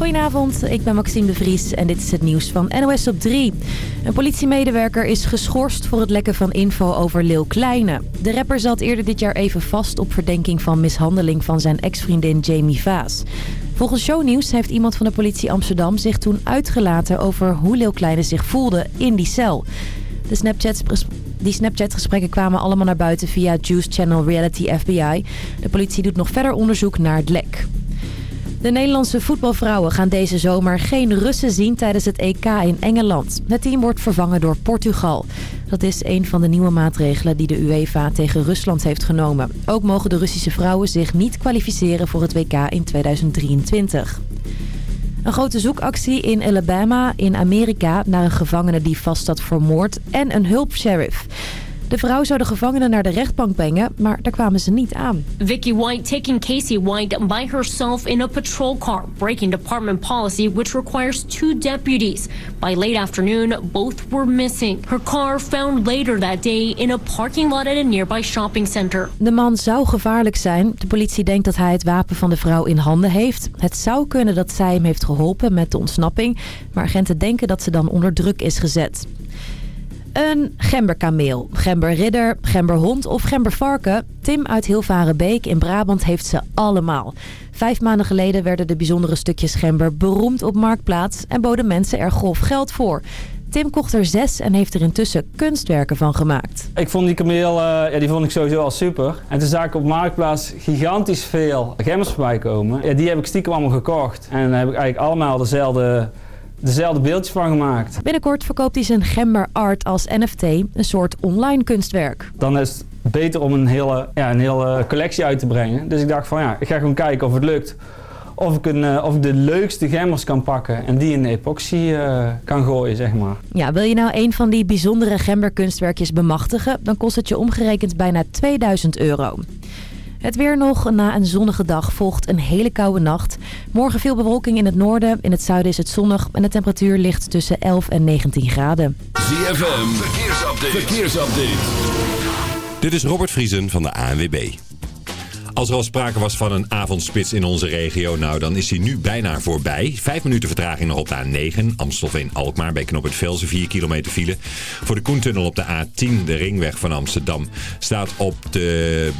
Goedenavond, ik ben Maxime de Vries en dit is het nieuws van NOS op 3. Een politiemedewerker is geschorst voor het lekken van info over Lil Kleine. De rapper zat eerder dit jaar even vast op verdenking van mishandeling van zijn ex-vriendin Jamie Vaas. Volgens Shownieuws heeft iemand van de politie Amsterdam zich toen uitgelaten over hoe Lil Kleine zich voelde in die cel. De Snapchats die Snapchat-gesprekken kwamen allemaal naar buiten via Juice Channel Reality FBI. De politie doet nog verder onderzoek naar het lek. De Nederlandse voetbalvrouwen gaan deze zomer geen Russen zien tijdens het EK in Engeland. Het team wordt vervangen door Portugal. Dat is een van de nieuwe maatregelen die de UEFA tegen Rusland heeft genomen. Ook mogen de Russische vrouwen zich niet kwalificeren voor het WK in 2023. Een grote zoekactie in Alabama in Amerika naar een gevangene die vast zat voor moord en een hulpsheriff. De vrouw zou de gevangenen naar de rechtbank brengen, maar daar kwamen ze niet aan. Vicky White taking Casey White by herself in a patrol car, breaking department policy which requires two deputies. By late afternoon, both were missing. Her car found later that day in a parking lot at a nearby shopping center. De man zou gevaarlijk zijn. De politie denkt dat hij het wapen van de vrouw in handen heeft. Het zou kunnen dat zij hem heeft geholpen met de ontsnapping, maar agenten denken dat ze dan onder druk is gezet. Een gemberkameel, gemberridder, gemberhond of gembervarken. Tim uit Hilvarenbeek in Brabant heeft ze allemaal. Vijf maanden geleden werden de bijzondere stukjes gember beroemd op Marktplaats... en boden mensen er grof geld voor. Tim kocht er zes en heeft er intussen kunstwerken van gemaakt. Ik vond die kameel uh, ja, die vond ik sowieso al super. En toen zag ik op Marktplaats gigantisch veel gemmers voorbij komen. Ja, die heb ik stiekem allemaal gekocht. En dan heb ik eigenlijk allemaal dezelfde dezelfde beeldjes van gemaakt. Binnenkort verkoopt hij zijn Gember Art als NFT, een soort online kunstwerk. Dan is het beter om een hele, ja, een hele collectie uit te brengen. Dus ik dacht van ja, ik ga gewoon kijken of het lukt. Of ik, een, eh, of ik de leukste gemmers kan pakken en die in de epoxy uh, kan gooien, zeg maar. Ja, wil je nou een van die bijzondere gemberkunstwerkjes bemachtigen... dan kost het je omgerekend bijna 2000 euro. Het weer nog. Na een zonnige dag volgt een hele koude nacht. Morgen veel bewolking in het noorden. In het zuiden is het zonnig. En de temperatuur ligt tussen 11 en 19 graden. ZFM. Verkeersupdate. Verkeersupdate. Dit is Robert Vriesen van de ANWB. Als er al sprake was van een avondspits in onze regio, nou dan is hij nu bijna voorbij. Vijf minuten vertraging nog op de A9, Amstelveen-Alkmaar bij knop het Velsen, 4 kilometer file. Voor de Koentunnel op de A10, de ringweg van Amsterdam, staat op de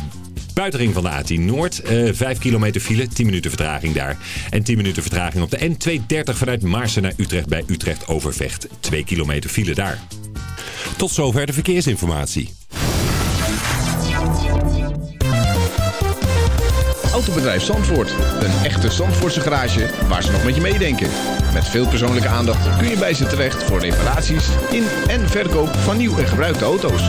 Buitenring van de A10 Noord. Uh, eh, 5 kilometer file, 10 minuten vertraging daar. En 10 minuten vertraging op de N230 vanuit Maarsen naar Utrecht bij Utrecht Overvecht. 2 kilometer file daar. Tot zover de verkeersinformatie. Autobedrijf Zandvoort. Een echte Zandvoortse garage waar ze nog met je meedenken. Met veel persoonlijke aandacht kun je bij ze terecht voor reparaties in en verkoop van nieuw en gebruikte auto's.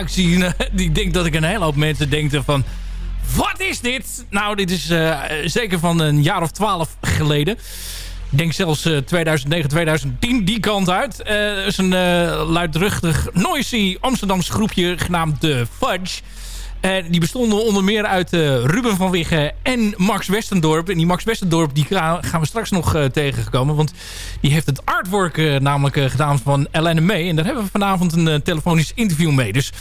Ik, ik denk dat ik een hele hoop mensen denken van... Wat is dit? Nou, dit is uh, zeker van een jaar of twaalf geleden. Ik denk zelfs uh, 2009, 2010 die kant uit. Uh, is een luidruchtig, noisy Amsterdamse groepje genaamd The Fudge. Uh, die bestonden onder meer uit uh, Ruben van Wiggen en Max Westendorp. En die Max Westendorp die gaan we straks nog uh, tegenkomen. Want die heeft het artwork namelijk gedaan van Ellen May. En daar hebben we vanavond een telefonisch interview mee. Dus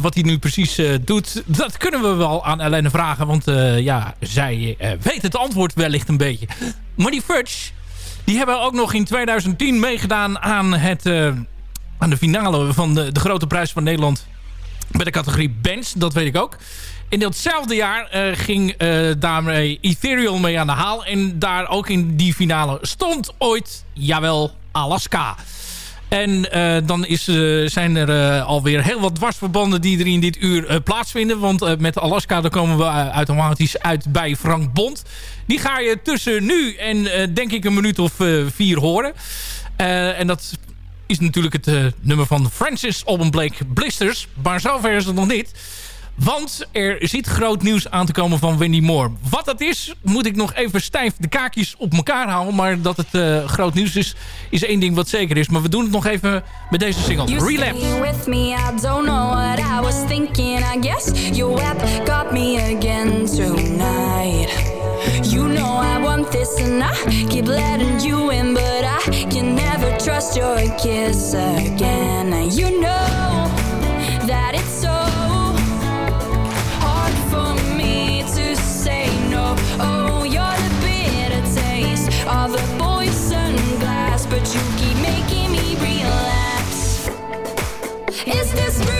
wat hij nu precies doet, dat kunnen we wel aan Ellen vragen. Want ja, zij weet het antwoord wellicht een beetje. Maar die Fudge, die hebben ook nog in 2010 meegedaan aan, het, aan de finale van de, de Grote Prijs van Nederland bij de categorie bands, dat weet ik ook. In datzelfde jaar uh, ging uh, daarmee Ethereal mee aan de haal. En daar ook in die finale stond ooit, jawel, Alaska. En uh, dan is, zijn er alweer heel wat dwarsverbanden die er in dit uur plaatsvinden. Want met Alaska daar komen we automatisch uit bij Frank Bond. Die ga je tussen nu en denk ik een minuut of vier horen. en dat is natuurlijk het uh, nummer van Francis Alban Blake Blisters. Maar zover is het nog niet. Want er zit groot nieuws aan te komen van Wendy Moore. Wat dat is, moet ik nog even stijf de kaakjes op elkaar houden. Maar dat het uh, groot nieuws is, is één ding wat zeker is. Maar we doen het nog even met deze single. Relapse. with me, I don't know what I was thinking. I guess your web got me again tonight. You know I want this and I keep letting you in. But I can never trust your kiss again. And you know that it's so hard for me to say no. Oh, you're the bitter taste of a poison glass, but you keep making me relapse. Is this real?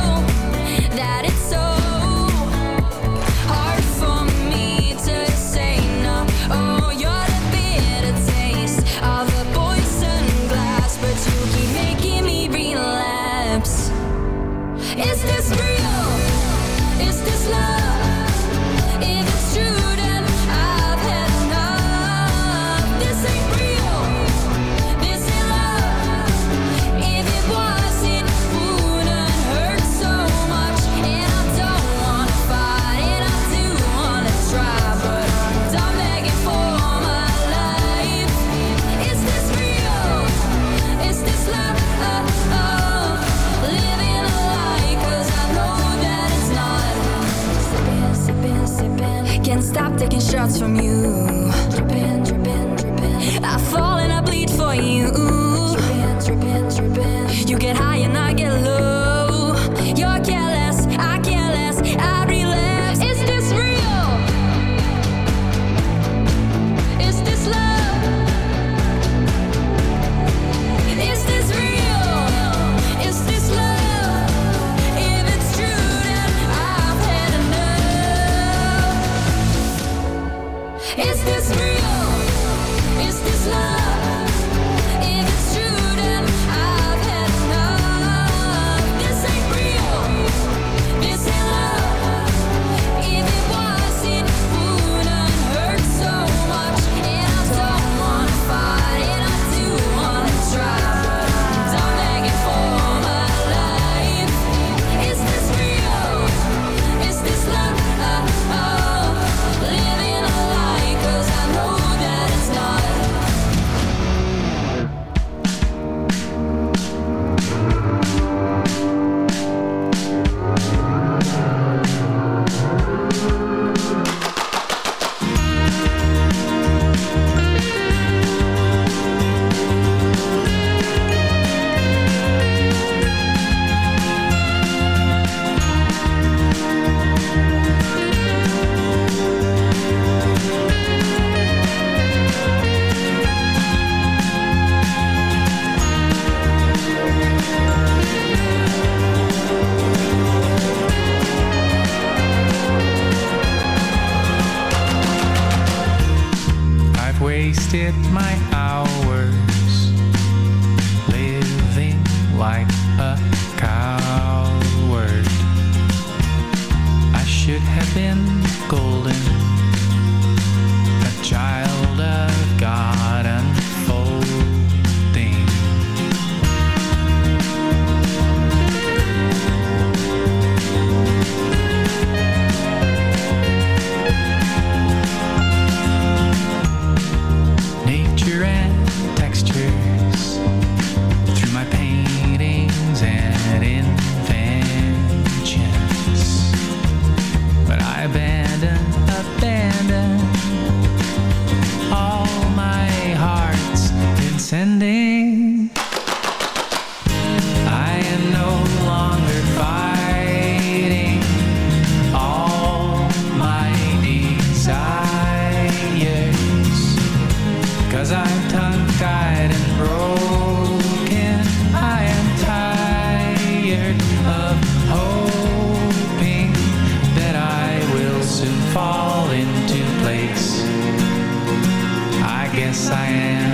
guess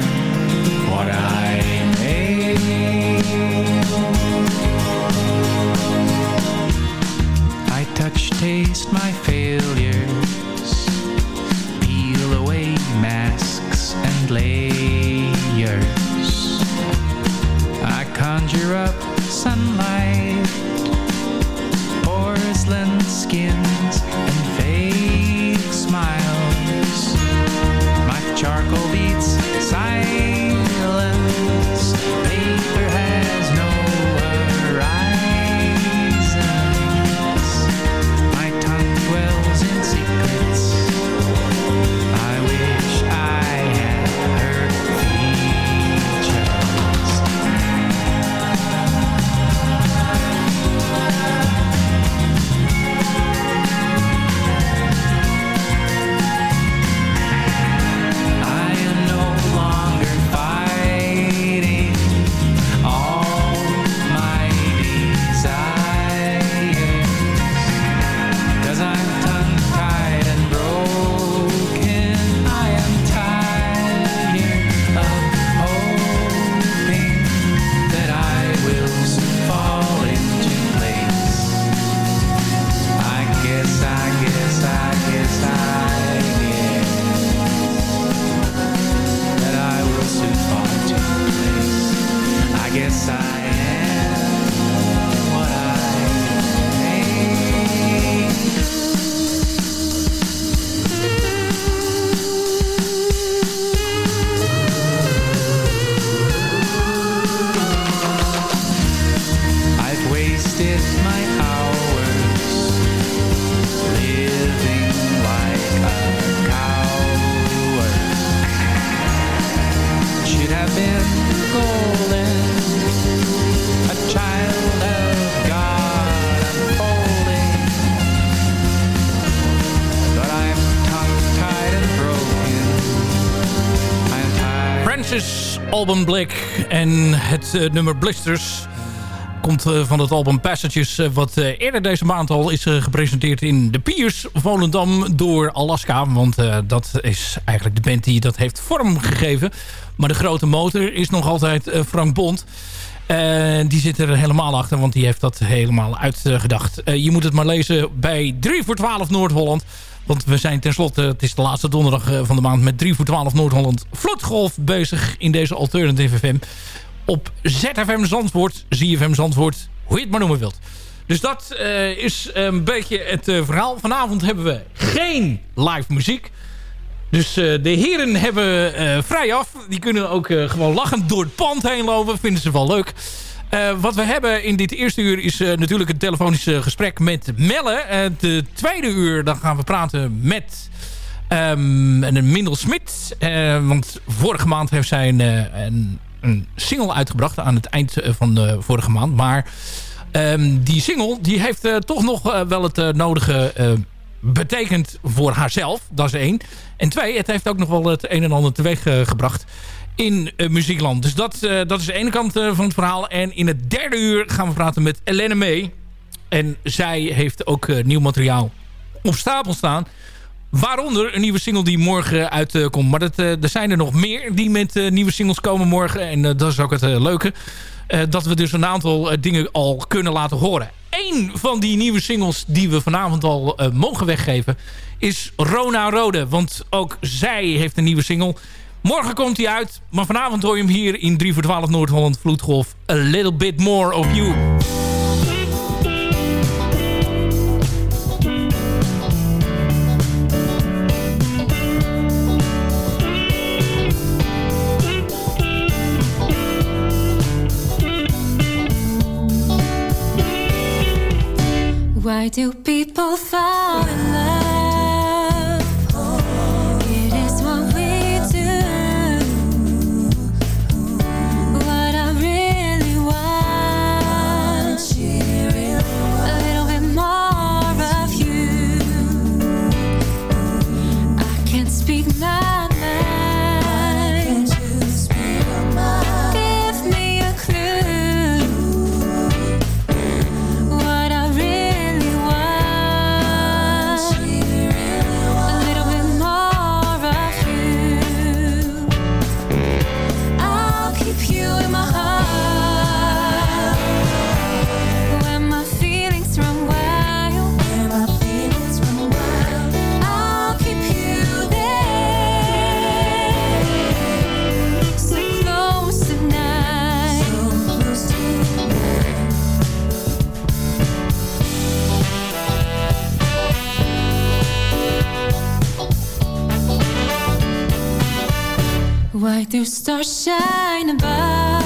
Alban Blake en het eh, nummer Blisters komt eh, van het album Passages... eh, wat eerder deze maand al is gepresenteerd in de Piers Volendam door Alaska. Want dat is eigenlijk de band die dat heeft vormgegeven. Maar de grote motor is nog altijd Frank Bond. Eh, die zit er helemaal achter, want die heeft dat helemaal uitgedacht. Je moet het maar lezen bij 3 voor 12 Noord-Holland. Want we zijn tenslotte, het is de laatste donderdag eh, van de maand... met 3 voor 12 Noord-Holland Vloedgolf bezig in deze Alternative FM. Op ZFM Zandvoort, ZFM Zandvoort, hoe je het maar noemen wilt. Dus dat eh, is een beetje het eh, verhaal. Vanavond hebben we geen live muziek. Dus de heren hebben vrij af. Die kunnen ook gewoon lachend door het pand heen lopen. Vinden ze wel leuk. Eh, wat we hebben in dit eerste uur is eh, natuurlijk een telefonisch eh, gesprek met Melle. De tweede uur dan gaan we praten met ehm een Mindel Smit. Want vorige maand heeft zij een, een, single uitgebracht aan het eind van de vorige maand. Maar ehm, die single die heeft toch nog wel het nodige betekend voor haarzelf. Dat is één. En twee, het heeft ook nog wel het een en ander teweeg gebracht in eh, muziekland. Dus dat, eh, dat is de ene kant eh, van het verhaal. En in het derde uur gaan we praten met Elena May. En zij heeft ook nieuw materiaal op stapel staan. Waaronder een nieuwe single die morgen uitkomt. maar dat, er zijn er nog meer die met nieuwe singles komen morgen. En dat is ook het leuke. dat we dus een aantal dingen al kunnen laten horen. Eén van die nieuwe singles die we vanavond al mogen weggeven... is Rona Rode. Want ook zij heeft een nieuwe single... Morgen komt hij uit, maar vanavond hoor je hem hier in 3 voor 12 Noord-Holland Vloedgolf. A little bit more of you. Why do people fall in? Why do stars shine above?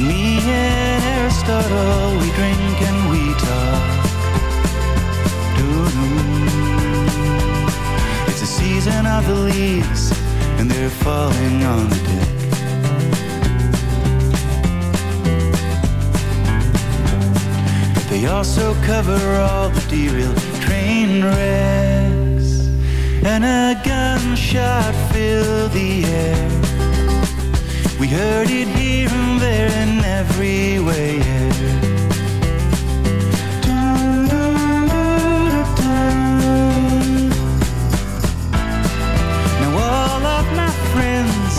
Me and Aristotle, we drink and we talk. Doo-doo. It's the season of the leaves, and they're falling on the deck. But they also cover all the derailed train wrecks, and a gunshot filled the air. We heard it and everywhere. Now all of my friends,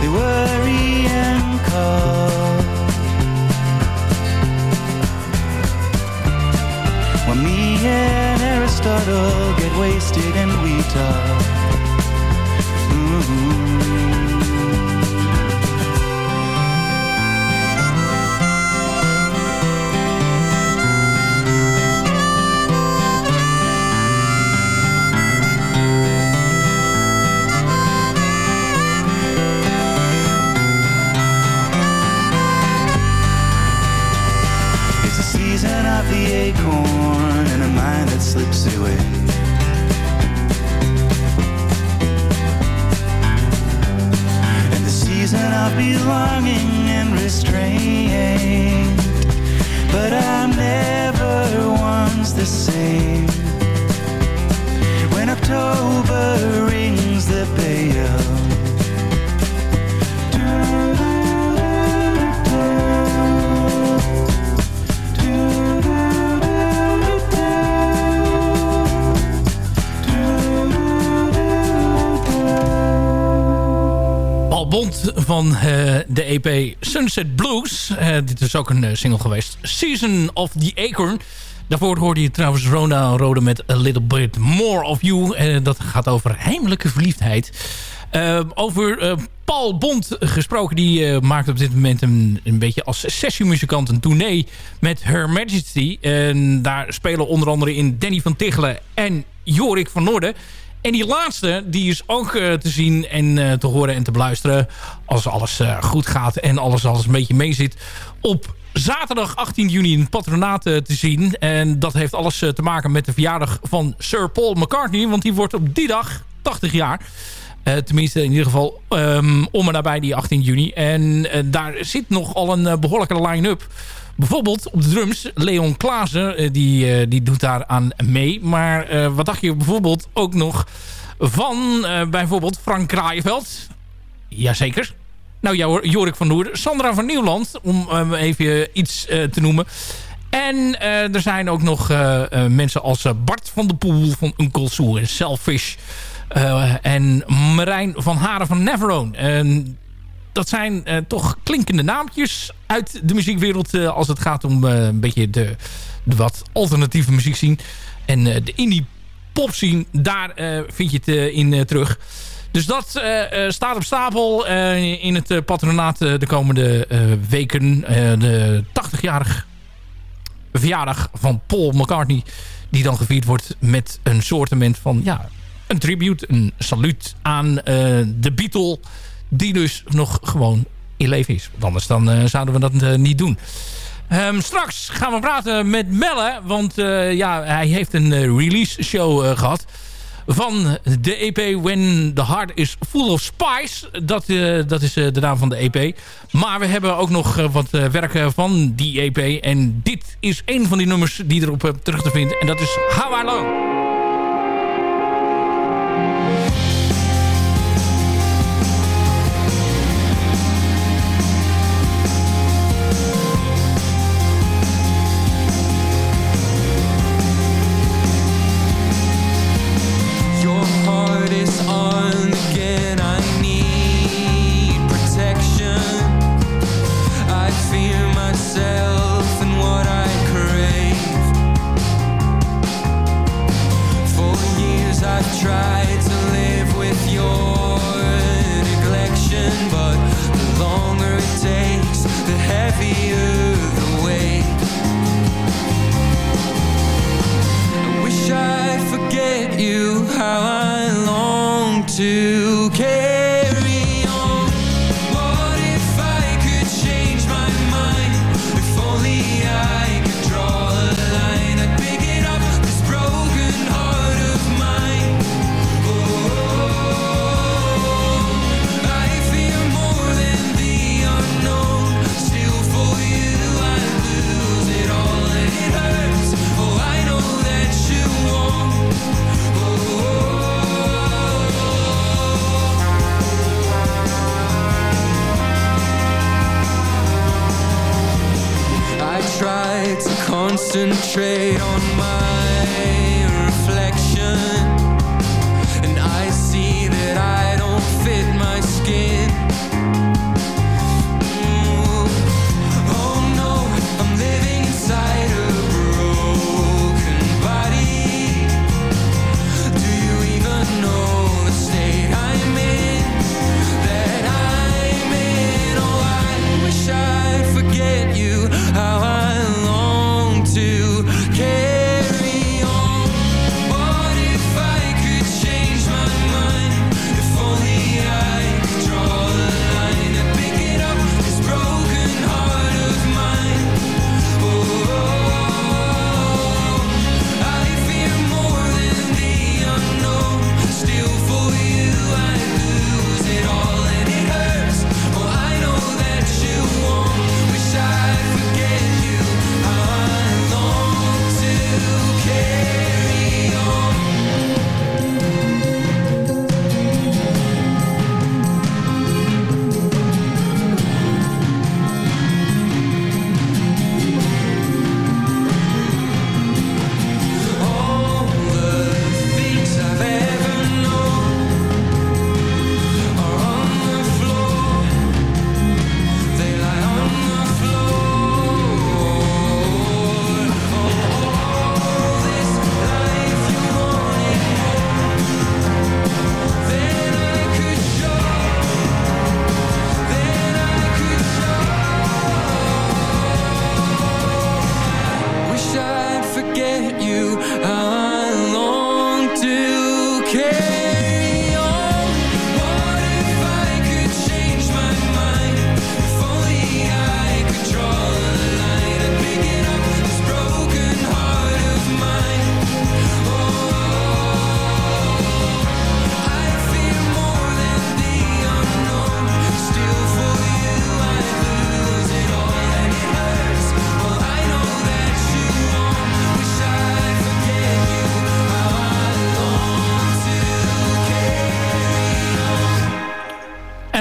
they worry and call. When me and Aristotle get wasted and we talk. Of belonging and restraint. But I'm never once the same. When October rings the bell. Van eh, de EP Sunset Blues. Eh, dit is ook een eh, single geweest. Season of the Acorn. Daarvoor hoorde je trouwens Rona Rode met A Little Bit More of You. Eh, dat gaat over heimelijke verliefdheid. Over Paul Bond gesproken. Die maakt op dit moment een, een beetje als sessiemuzikant een tournee met Her Majesty. En daar spelen onder andere in Danny van Tichelen en Jorik van Noorden. En die laatste, die is ook eh, te zien en eh, te horen en te beluisteren... als alles eh, goed gaat en alles, alles een beetje meezit... op zaterdag 18 juni in patronaat te zien. En dat heeft alles te maken met de verjaardag van Sir Paul McCartney... want die wordt op die dag 80 jaar... Tenminste, in ieder geval ehm, om en nabij die 18 juni. En daar zit nogal een eh, behoorlijke line-up. Bijvoorbeeld op de drums, Leon Klaassen, eh, die, eh, die doet daar aan mee. Maar eh, wat dacht je bijvoorbeeld ook nog van bijvoorbeeld Frank Kraaienveld? Jazeker. Nou, ja, hoor, Jorik van Noorden, Sandra van Nieuwland, om eh, iets iets te noemen. En er zijn ook nog mensen als Bart van de Poel van Uncle Sue en Selfish. en Marijn van Haren van Neverone. Dat zijn eh, toch klinkende naampjes uit de muziekwereld... eh, als het gaat om eh, een beetje de, de wat alternatieve muziek zien. En de indie pop zien, daar vind je het in terug. Dus dat staat op stapel in het patronaat de komende weken. De 80-jarig verjaardag van Paul McCartney... die dan gevierd wordt met een soortement van... ja, een tribute, een saluut aan de Beatle... die dus nog gewoon in leven is. Want anders dan, eh, zouden we dat eh, niet doen. Ehm, straks gaan we praten met Melle. Want eh, ja, hij heeft een release show eh, gehad. Van de EP When the Heart is Full of Spice. Dat, dat is de naam van de EP. Maar we hebben ook nog wat werken van die EP. En dit is een van die nummers die erop terug te vinden. En dat is How I Long.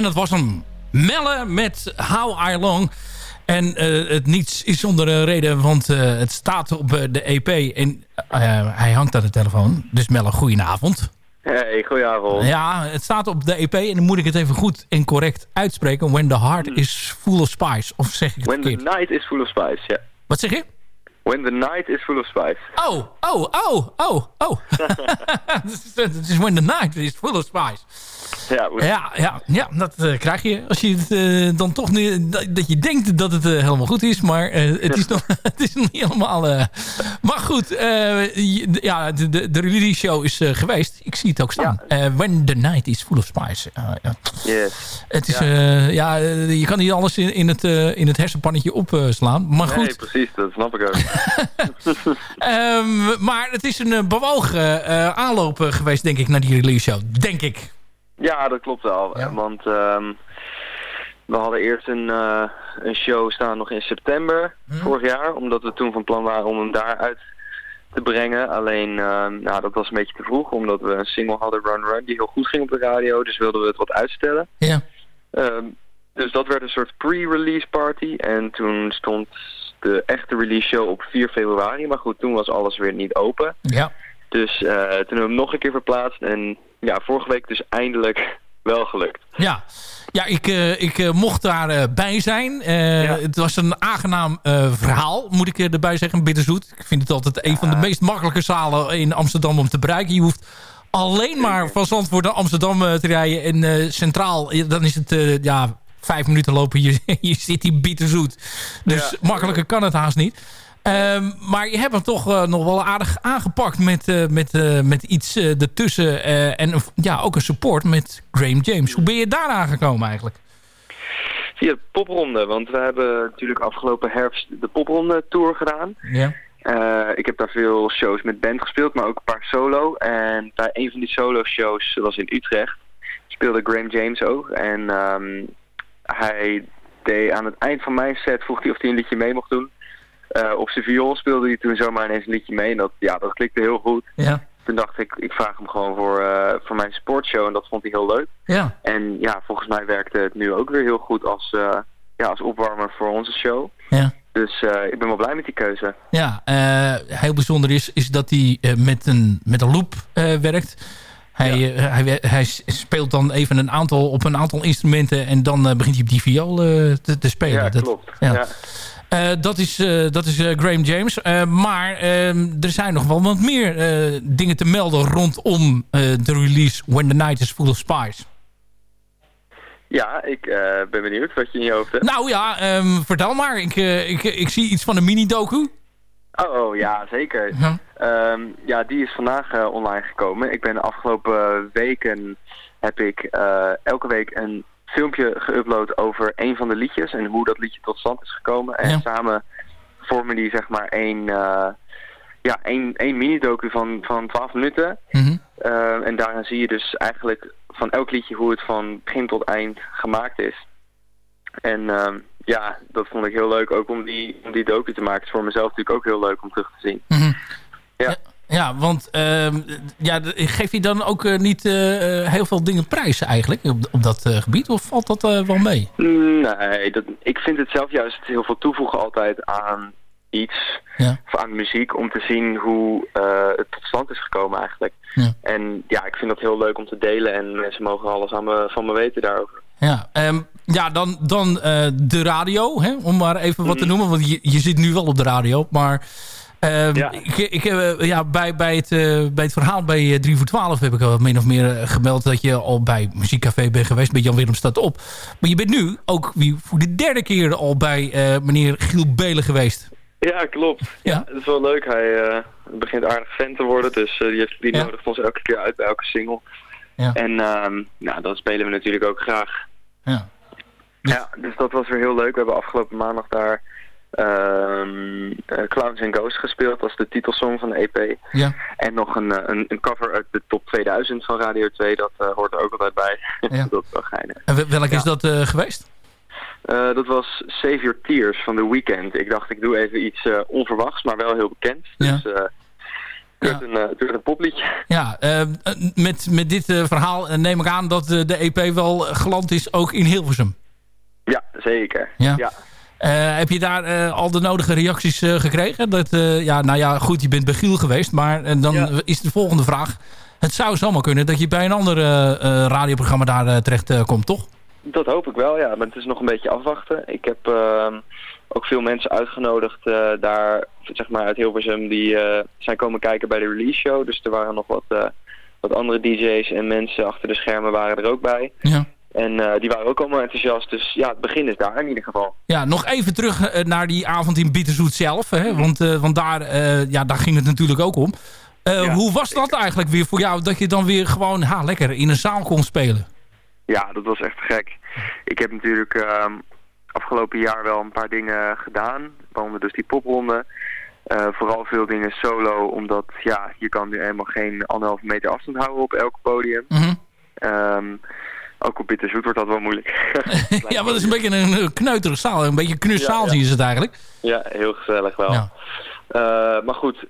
Dat was hem. Melle met How I Long. En eh, het niets is zonder een reden, want eh, het staat op eh, de EP. En eh, hij hangt aan de telefoon. Dus Melle, goedenavond. Hey, goedenavond. Ja, het staat op de EP en dan moet ik het even goed en correct uitspreken. When the heart is full of spice. Of zeg ik het When the night is full of spice, ja. Wat zeg je? When the night is full of spice. Oh, oh, oh, oh, oh. Het is- when the night is full of spice. Ja, goed. Ja, ja, ja dat eh, krijg je als je het eh, dan toch niet... Dat, dat je denkt dat het eh, helemaal goed is, maar het, is nog, het is nog niet helemaal... maar goed, ja, de, de, de release show is geweest. Ik zie het ook staan. When the night is full of spice. Ja. Yes. Het is, Ja. ja. je kan niet alles in, in, het, in het hersenpannetje opslaan. maar goed, Nee, precies, dat snap ik ook. Ehm, maar het is een eh, bewogen eh, aanloop eh, geweest, denk ik, naar die release show. Denk ik. ja, dat klopt wel. Want ehm, we hadden eerst een, een show staan nog in september vorig jaar. Omdat we toen van plan waren om hem daar uit te brengen. Alleen, ehm, nou, dat was een beetje te vroeg. Omdat we een single hadden, Run Run, die heel goed ging op de radio. Dus wilden we het wat uitstellen. Ja. Dus dat werd een soort pre-release party. En toen stond de echte release show op 4 februari. Maar goed, toen was alles weer niet open. Ja. Dus eh, toen hebben we hem nog een keer verplaatst. En ja, vorige week dus eindelijk wel gelukt. Ja, ja ik, eh, ik eh, mocht daarbij bij zijn. Het was een aangenaam verhaal, moet ik erbij zeggen. Bitterzoet. Ik vind het altijd een van de meest makkelijke zalen in Amsterdam om te bereiken. Je hoeft alleen maar van Zandvoort naar Amsterdam te rijden. En centraal, dan is het ja, vijf minuten lopen. Je, je zit hier bitterzoet. Dus makkelijker kan het haast niet. Ehm, maar je hebt hem toch eh, nog wel aardig aangepakt met, eh, met, eh, met iets ertussen. en ja, ook een support met Graham James. Hoe ben je daar aangekomen eigenlijk? Via de popronde, want we hebben natuurlijk afgelopen herfst de popronde tour gedaan. Ja. Ik heb daar veel shows met band gespeeld, maar ook een paar solo. En bij een van die solo shows, was in Utrecht, speelde Graham James ook. En ehm, hij deed aan het eind van mijn set, vroeg hij of hij een liedje mee mocht doen. Eh, op zijn viool speelde hij toen zomaar ineens een liedje mee. En dat, ja, dat klikte heel goed. Ja. Toen dacht ik, ik vraag hem gewoon voor, eh, voor mijn sportshow. En dat vond hij heel leuk. Ja. En ja, volgens mij werkte het nu ook weer heel goed als, eh, ja, als opwarmer voor onze show. Ja. Dus ik ben wel blij met die keuze. Ja, heel bijzonder is, is dat hij met, een, met een loop werkt. Hij, eh, hij, hij speelt dan even een aantal, op een aantal instrumenten... en dan eh, begint hij op die viool eh, te, te spelen. Ja, Dat- klopt. ja. Ja. Dat is, dat is Graham James. Maar ehm, er zijn nog wel wat meer dingen te melden... rondom de release When the Night is Full of Spies. Ja, ik ben benieuwd wat je in je hoofd hebt. Nou ja, ehm, vertel maar. Ik, ik, ik zie iets van een mini-docu. Oh, oh, ja, zeker. Ja. Ehm, ja, die is vandaag eh, online gekomen. Ik ben de afgelopen weken heb ik eh, elke week een filmpje geüpload over een van de liedjes en hoe dat liedje tot stand is gekomen. En Ja. samen vormen die zeg maar één, eh, ja, één, één mini-docu van, van 12 minuten. Mhm. Eh, en daarin zie je dus eigenlijk van elk liedje hoe het van begin tot eind gemaakt is. En ehm, ja, dat vond ik heel leuk ook om die, om die docu te maken. Het is voor mezelf natuurlijk ook heel leuk om terug te zien. Mhm. Ja. Ja, want ehm, ja, geef je dan ook eh, niet eh, heel veel dingen prijzen eigenlijk op, op dat eh, gebied? Of valt dat wel mee? Nee, dat, ik vind het zelf juist heel veel toevoegen altijd aan iets. Ja. Of aan muziek om te zien hoe het tot stand is gekomen eigenlijk. Ja. En ja, ik vind dat heel leuk om te delen en mensen mogen alles aan me, van me weten daarover. Ja, ehm, ja dan, dan eh, de radio, hè, om maar even wat te noemen. Want je, je zit nu wel op de radio, maar... ehm, Ja. ik, ik, eh, ja, bij, bij, het, eh, bij het verhaal bij eh, 3 voor 12 heb ik al min of meer eh, gemeld dat je al bij Muziekcafé bent geweest. Bij Jan Willem staat op. Maar je bent nu ook voor de derde keer al bij eh, meneer Giel Belen geweest. Ja, klopt. Ja. Het is wel leuk. Hij eh, begint aardig fan te worden, dus eh, die, heeft, die Ja. nodigt ons elke keer uit bij elke single. Ja. En ehm, nou, dat spelen we natuurlijk ook graag. Ja. Ja, dus dat was weer heel leuk. We hebben afgelopen maandag daar ehm, eh, Clowns and Ghosts gespeeld. Dat is de titelsong van de EP. Ja. En nog een, eh, een, een cover uit de top 2000 van Radio 2. Dat eh, hoort er ook altijd bij. Ja. dat is wel geinig. En wel- welk is dat geweest? Dat was Save Your Tears van The Weeknd. Ik dacht, ik doe even iets onverwachts, maar wel heel bekend. Ja. Dus eh, het werd een, een popliedje. Ja, eh, met, met dit verhaal neem ik aan dat de EP wel geland is ook in Hilversum. Ja, zeker. Ja. ja. Eh, heb je daar eh, al de nodige reacties eh, gekregen? Dat, eh, ja, nou ja, goed, je bent bij Giel geweest. Maar dan Ja. is de volgende vraag. Het zou zomaar kunnen dat je bij een ander radioprogramma daar terecht komt, toch? Dat hoop ik wel, ja. Maar het is nog een beetje afwachten. Ik heb ehm, ook veel mensen uitgenodigd eh, daar, zeg maar uit Hilversum, die eh, zijn komen kijken bij de release show. Dus er waren nog wat, eh, wat andere DJ's en mensen achter de schermen waren er ook bij. Ja. En eh, die waren ook allemaal enthousiast. Dus ja, het begin is daar in ieder geval. Ja, nog even terug eh, naar die avond in Bitterzoet zelf. Hè? Want, eh, want daar, ja, daar ging het natuurlijk ook om. Ja, hoe was dat eigenlijk weer voor jou? Dat je dan weer gewoon ha, lekker in een zaal kon spelen? Ja, dat was echt gek. Ik heb natuurlijk ehm, afgelopen jaar wel een paar dingen gedaan. Waaronder dus die popronde. Vooral veel dingen solo, omdat ja, je kan nu eenmaal geen anderhalve meter afstand houden op elk podium. Mhm. Ehm, ook op Bitterzoet wordt dat wel moeilijk. ja, maar dat is een beetje een kneuterige zaal. Een beetje een knus is het eigenlijk. ja, heel gezellig wel. Ja. Eh, maar goed,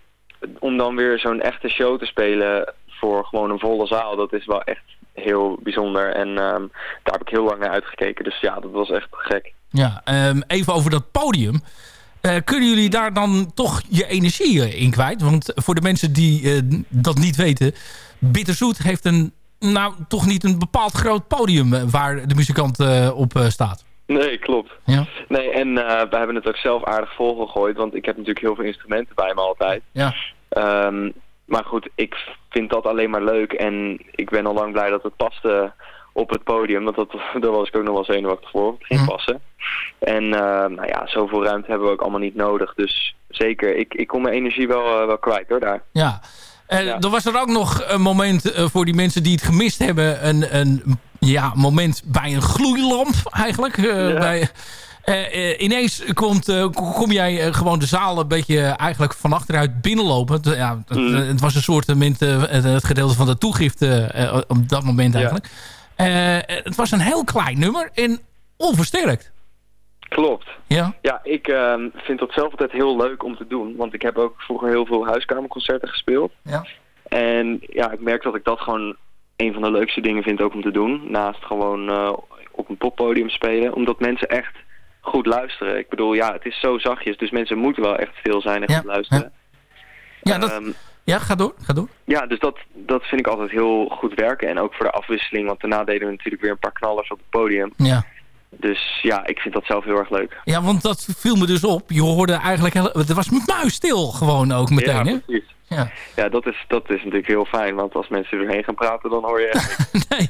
om dan weer zo'n echte show te spelen voor gewoon een volle zaal, dat is wel echt heel bijzonder. En ehm, daar heb ik heel lang naar uitgekeken. Dus ja, dat was echt gek. Ja, ehm, even over dat podium. Eh, kunnen jullie daar dan toch je energie eh, in kwijt? Want voor de mensen die eh, dat niet weten... Bitterzoet heeft een, nou, toch niet een bepaald groot podium... eh, waar de muzikant eh, op eh, staat. Nee, klopt. Ja. Nee, en we hebben het ook zelf aardig volgegooid, want ik heb natuurlijk heel veel instrumenten bij me altijd. Ja. Ehm, maar goed, ik vind dat alleen maar leuk en ik ben al lang blij dat het paste op het podium. Want dat, daar was ik ook nog wel zenuwachtig voor, het ging Mhm. passen. En eh, nou ja, zoveel ruimte hebben we ook allemaal niet nodig. Dus zeker, ik, ik kom mijn energie wel, wel kwijt hoor daar. Ja. Ja. Dan was er ook nog een moment eh, voor die mensen die het gemist hebben. Een, een ja, moment bij een gloeilamp eigenlijk. Eh, Ja. bij, eh, ineens komt, kom jij gewoon de zaal een beetje eigenlijk van achteruit binnenlopen. Het, ja, het, Mm. het was een soort moment, het, het gedeelte van de toegifte op dat moment eigenlijk. Het was een heel klein nummer en onversterkt. Klopt. Ja, Ja, ik ehm, vind dat zelf altijd heel leuk om te doen. Want ik heb ook vroeger heel veel huiskamerconcerten gespeeld. ja. En ja, ik merk dat ik dat gewoon een van de leukste dingen vind ook om te doen. Naast gewoon eh, op een poppodium spelen. Omdat mensen echt goed luisteren. Ik bedoel, ja, het is zo zachtjes, dus mensen moeten wel echt veel zijn en Ja, goed luisteren. Ja, dat, Ehm, ja ga door. Ga door. ja, dus dat, dat vind ik altijd heel goed werken. En ook voor de afwisseling, want daarna deden we natuurlijk weer een paar knallers op het podium. Ja. Dus ja, ik vind dat zelf heel erg leuk. ja, want dat viel me dus op. Je hoorde eigenlijk... Heel, het was muisstil gewoon ook meteen, ja, hè? precies. Ja. Ja, dat is, dat is natuurlijk heel fijn, want als mensen erheen gaan praten, dan hoor je echt nee,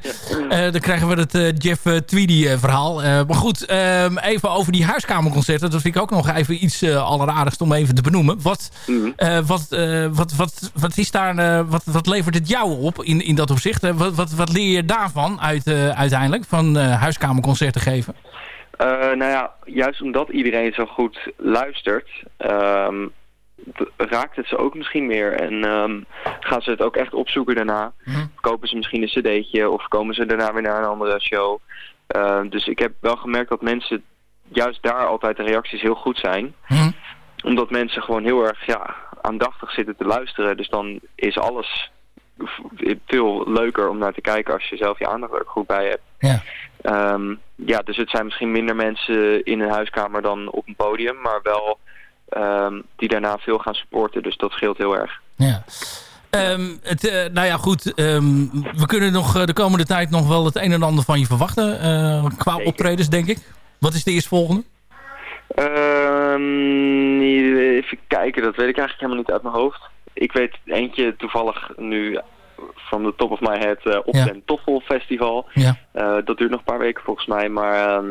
Eh, dan krijgen we het eh, Jeff eh, Tweedy verhaal. Maar goed, ehm, even over die huiskamerconcerten. Dat vind ik ook nog even iets alleraardigst om even te benoemen. Wat, Mhm. wat, wat, wat, wat, is daar, wat, wat levert het jou op in, in dat opzicht? Wat, wat, wat leer je daarvan uit, uiteindelijk, van huiskamerconcerten geven? Nou ja, juist omdat iedereen zo goed luistert, ehm, raakt het ze ook misschien meer. En ehm, gaan ze het ook echt opzoeken daarna. Mhm. Kopen ze misschien een cd'tje of komen ze daarna weer naar een andere show. Ehm, dus ik heb wel gemerkt dat mensen juist daar altijd de reacties heel goed zijn. Hm? Omdat mensen gewoon heel erg ja, aandachtig zitten te luisteren. Dus dan is alles veel leuker om naar te kijken als je zelf je aandacht er ook goed bij hebt. Ja. Ehm, ja, dus het zijn misschien minder mensen in een huiskamer dan op een podium, maar wel ehm, die daarna veel gaan supporten. Dus dat scheelt heel erg. Ja. Ehm, het, eh, nou ja, goed. ehm, we kunnen nog eh, de komende tijd nog wel het een en ander van je verwachten. eh, qua Zeker. optredens, denk ik. Wat is de eerstvolgende? Even kijken, dat weet ik eigenlijk helemaal niet uit mijn hoofd. Ik weet eentje toevallig nu van de top of my head eh, op Ja. den Toffel Festival. Ja. Dat duurt nog een paar weken volgens mij, maar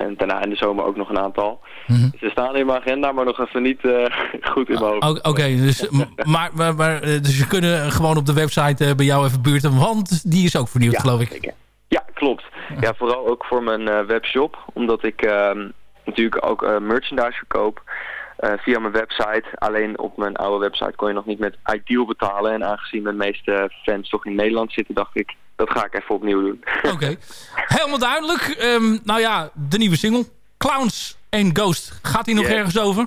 en daarna in de zomer ook nog een aantal. Mhm. Ze staan in mijn agenda, maar nog even niet eh, goed in mijn hoofd. Oké, dus, maar, maar, maar, eh, dus je kunnen gewoon op de website eh, bij jou even buurten. Want die is ook vernieuwd, Ja, geloof ik. zeker. Ja, klopt. Ja, vooral ook voor mijn webshop. Omdat ik ehm, natuurlijk ook merchandise verkoop via mijn website. Alleen op mijn oude website kon je nog niet met Ideal betalen. En aangezien mijn meeste fans toch in Nederland zitten, dacht ik, dat ga ik even opnieuw doen. Oké, helemaal duidelijk. Ehm, nou ja, de nieuwe single. Clowns and Ghost. Gaat die nog ergens over?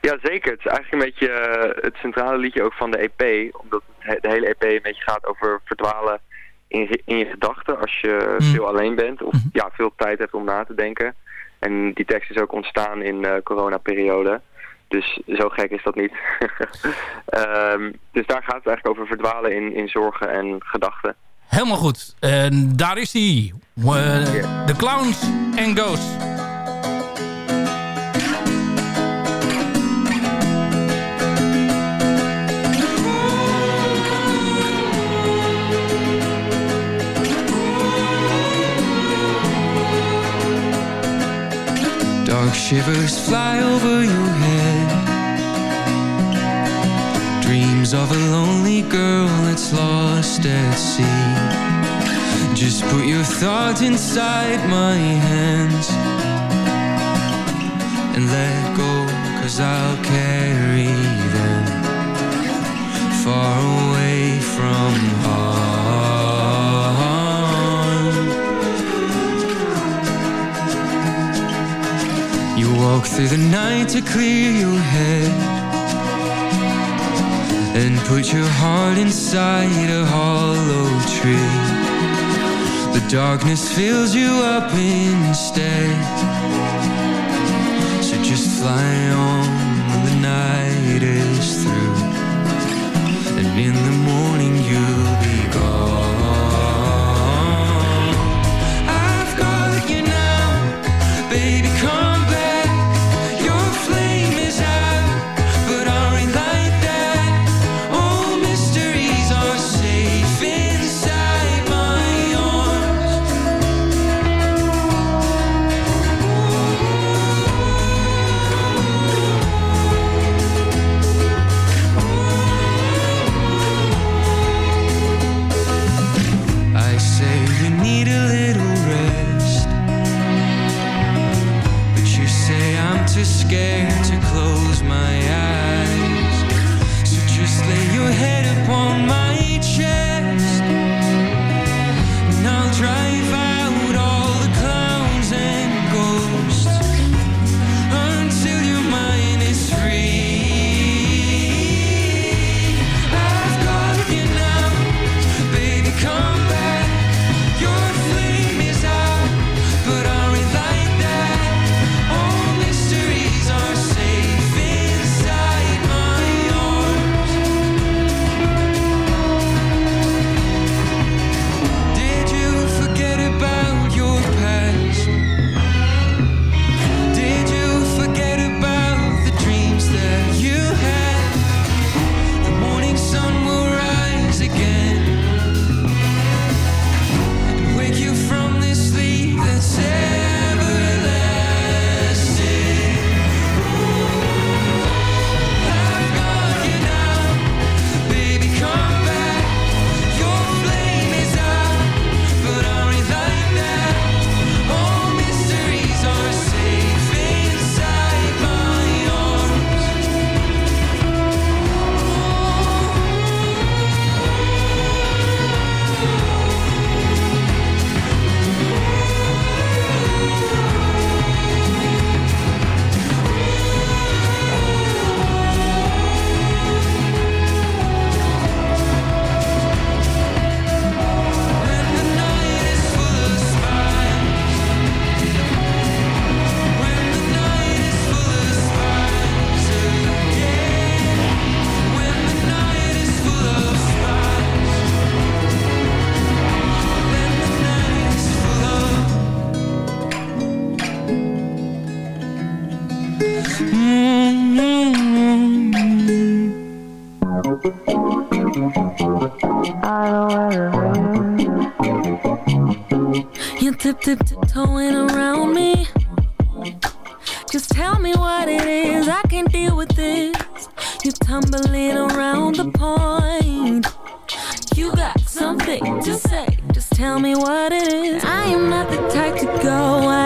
Ja, zeker. Het is eigenlijk een beetje eh, het centrale liedje ook van de EP. Omdat het he- de hele EP een beetje gaat over verdwalen in, in je gedachten. Als je Hmm. veel alleen bent of ja, veel tijd hebt om na te denken. En die tekst is ook ontstaan in de coronaperiode. Dus zo gek is dat niet. Ehm, dus daar gaat het eigenlijk over verdwalen in, in zorgen en gedachten. Helemaal goed. En daar is hij. De Clowns and Ghosts. Dark shivers fly over your Of a lonely girl that's lost at sea. Just put your thoughts inside my hands and let go, cause I'll carry them far away from harm. You walk through the night to clear your head put your heart inside a hollow tree. The darkness fills you up instead. So just fly on when the night is through, and in the morning you'll be gone.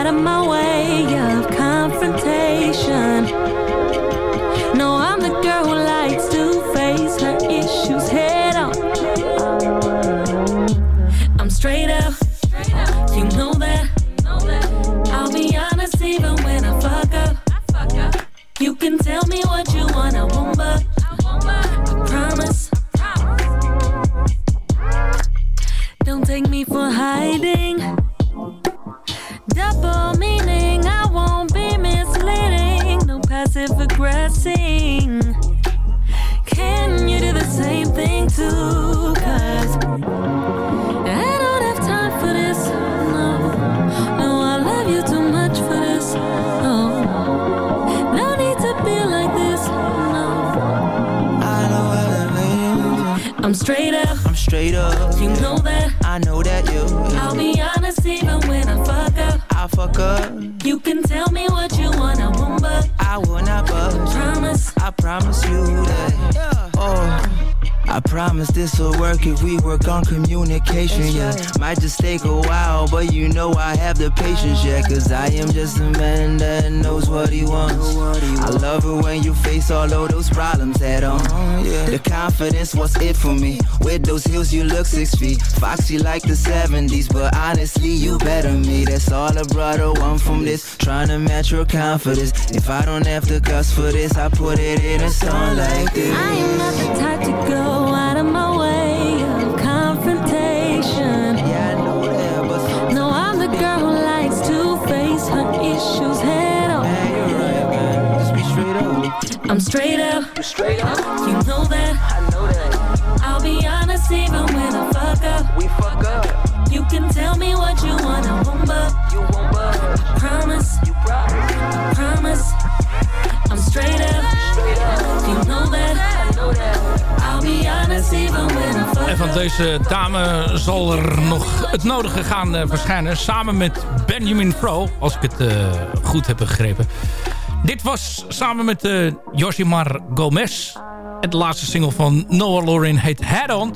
Out of my way of confrontation. Foxy like the 70s, but honestly, you better me. That's all a brother want from this. Trying to match your confidence. If I don't have to cuss for this, I put it in a song like this. I am not the type to go out of my way of confrontation. Yeah, I know that, but No, I'm the girl who likes to face her issues head on. Man, you're right, man. Just be straight up. I'm Straight up. Deze dame zal er nog het nodige gaan eh, verschijnen. Samen met Benjamin Fro, als ik het eh, goed heb begrepen. Dit was samen met Yoshimar Gomez. De laatste single van Noah Lorin heet Head On.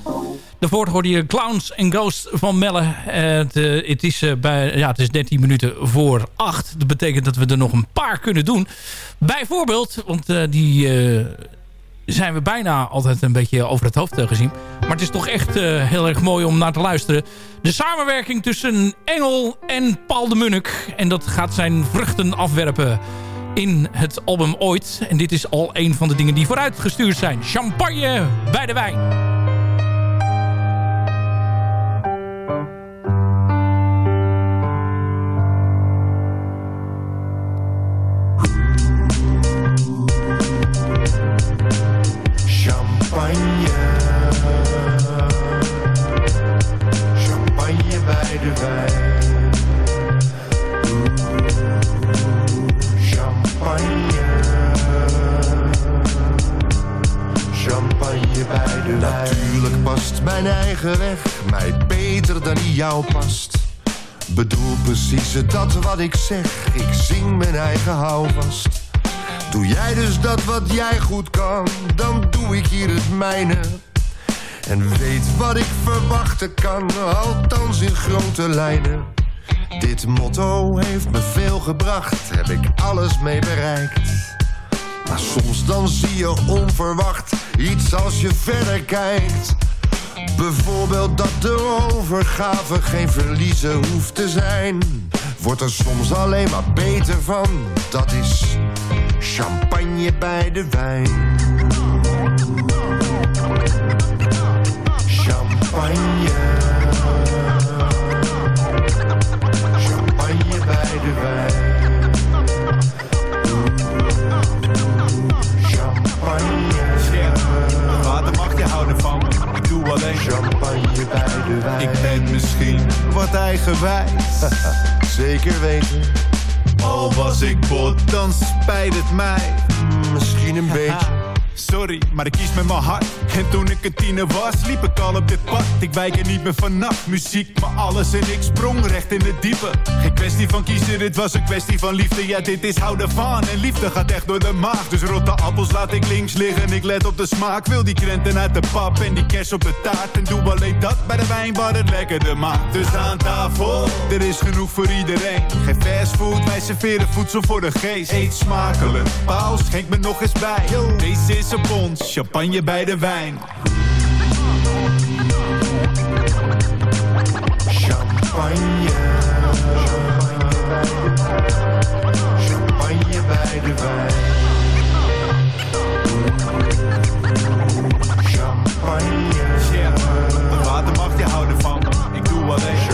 Daarvoor hoorde je Clowns and Ghosts van Melle. Het, het, is, bij, ja, het is 13 minuten voor 8. Dat betekent dat we er nog een paar kunnen doen. Bijvoorbeeld, want die... zijn we bijna altijd een beetje over het hoofd eh, gezien. Maar het is toch echt eh, heel erg mooi om naar te luisteren. De samenwerking tussen Engel en Paul de Munnik. En dat gaat zijn vruchten afwerpen in het album Ooit. En dit is al een van de dingen die vooruitgestuurd zijn. Champagne bij de wijn. Mijn eigen weg mij beter dan die jou past. Bedoel precies dat wat ik zeg. Ik zing mijn eigen houvast. Doe jij dus dat wat jij goed kan, dan doe ik hier het mijne. En weet wat ik verwachten kan, althans in grote lijnen. Dit motto heeft me veel gebracht, heb ik alles mee bereikt. Maar soms dan zie je onverwacht iets als je verder kijkt. Bijvoorbeeld dat de overgave geen verliezen hoeft te zijn. Wordt er soms alleen maar beter van, dat is champagne bij de wijn. Champagne. Champagne bij de wijn. Champagne bij de wijn. Ik ben misschien wat eigenwijs. Zeker weten, Al was ik bot, dan spijt het mij. misschien een beetje. Sorry, maar ik kies met mijn hart. En toen ik een tiener was, liep ik al op dit pad. Ik wijk er niet meer vanaf. Muziek, maar alles en ik sprong recht in het diepe. Geen kwestie van kiezen, dit was een kwestie van liefde. Ja, dit is houden van. En liefde gaat echt door de maag. Dus rotte appels laat ik links liggen. Ik let op de smaak. Wil die krenten uit de pap en die kers op de taart. En doe alleen dat bij de wijn waar het lekkerder maakt. Dus aan tafel, er is genoeg voor iedereen. Geen fastfood, wij serveren voedsel voor de geest. Eet smakelijk, Paus, schenk me nog eens bij. Deze is champagne bij de wijn. Champagne. Champagne bij de wijn. Champagne. Yeah, water mag je houden van. Ik doe alleen.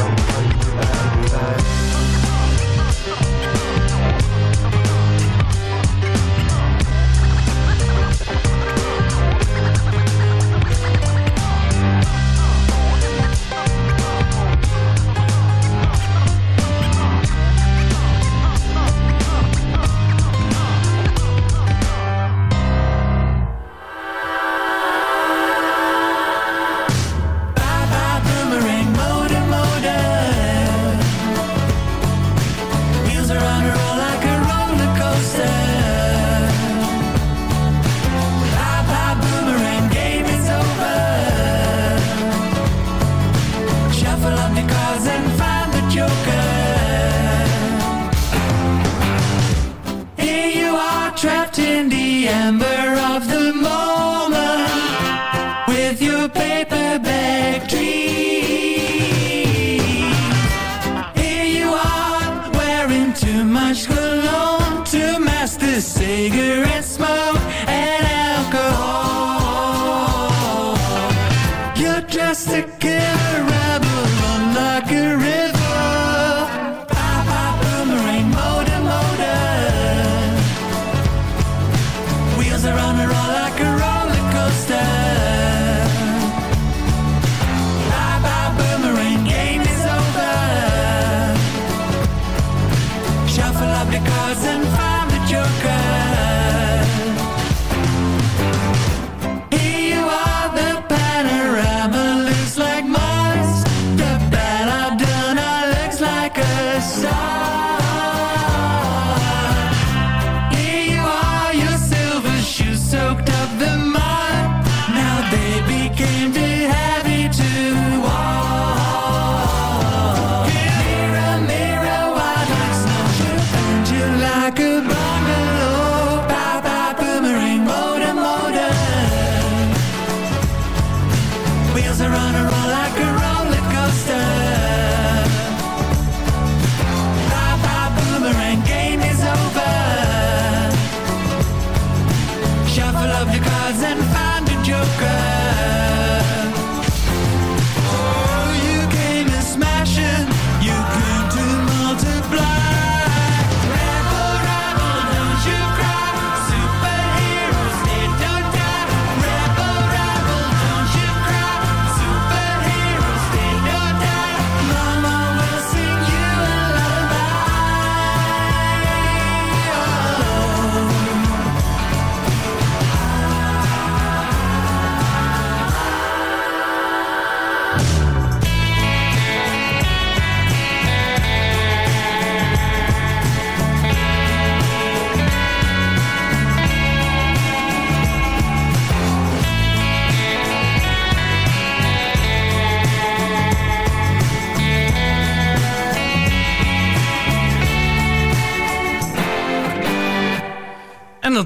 You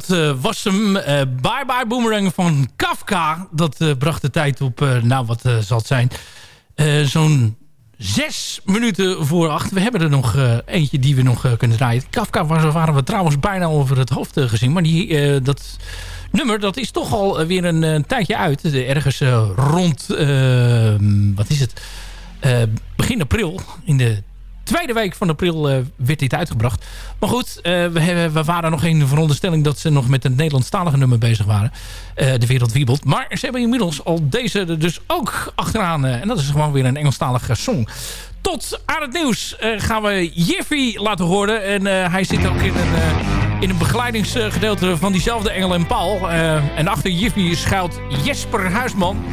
eh, was hem. eh, bye Bye Boomerang van Kafka. Dat eh, bracht de tijd op, nou wat zal het zijn? Zo'n zes minuten voor acht. We hebben er nog eentje die we nog kunnen draaien. Kafka was, waren we trouwens bijna over het hoofd gezien. Maar die, dat nummer dat is toch al weer een, eh, tijdje uit. Ergens rond, wat is het? Begin april. In de tweede week van april eh, werd dit uitgebracht. Maar goed, eh, we, we waren nog in de veronderstelling dat ze nog met een Nederlandstalige nummer bezig waren. Eh, de wereld wiebelt. Maar ze hebben inmiddels al deze er dus ook achteraan. en dat is gewoon weer een Engelstalige song. Tot aan het nieuws gaan we Jiffy laten horen. En hij zit ook in een... in een begeleidingsgedeelte van diezelfde Engel en Paul. En achter Jiffy schuilt Jesper Huisman.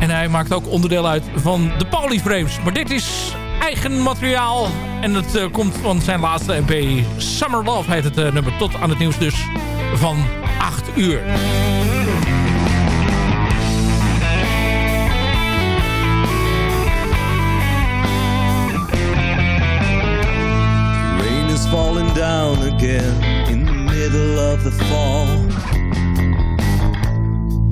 En hij maakt ook onderdeel uit van de Polyframes. Maar dit is eigen materiaal. En het eh, komt van zijn laatste EP. Summer Love heet het eh, nummer. Tot aan het nieuws dus van 8 uur. Rain is falling down again in the middle of the fall.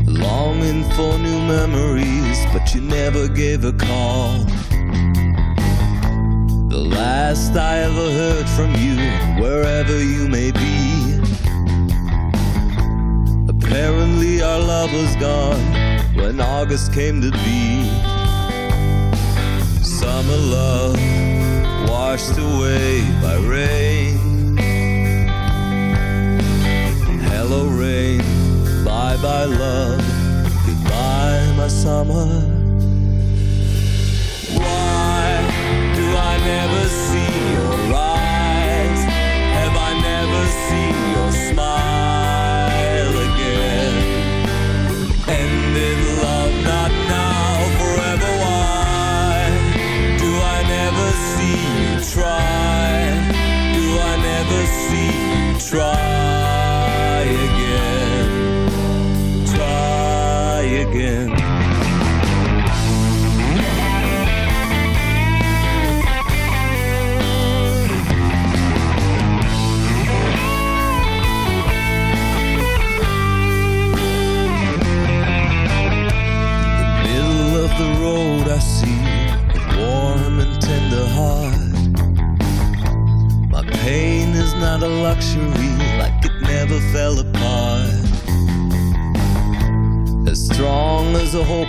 Longing for new memories, but you never gave a call. The last I ever heard from you, wherever you may be. Apparently, our love was gone when August came to be. Summer love washed away by rain. Hello, rain. Bye bye, love. Goodbye, my summer. Why never see your eyes? Have I never seen your smile again? Ended love, not now, forever. Why do I never see you try? Do I never see you try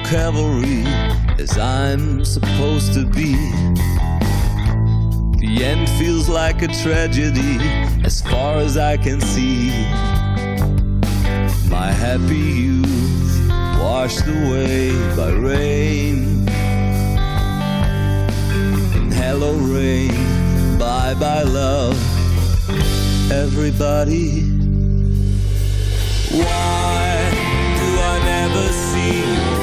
cavalry, as I'm supposed to be. The end feels like a tragedy, as far as I can see. My happy youth washed away by rain. And hello, rain. Bye bye, love. Everybody. Why do I never see your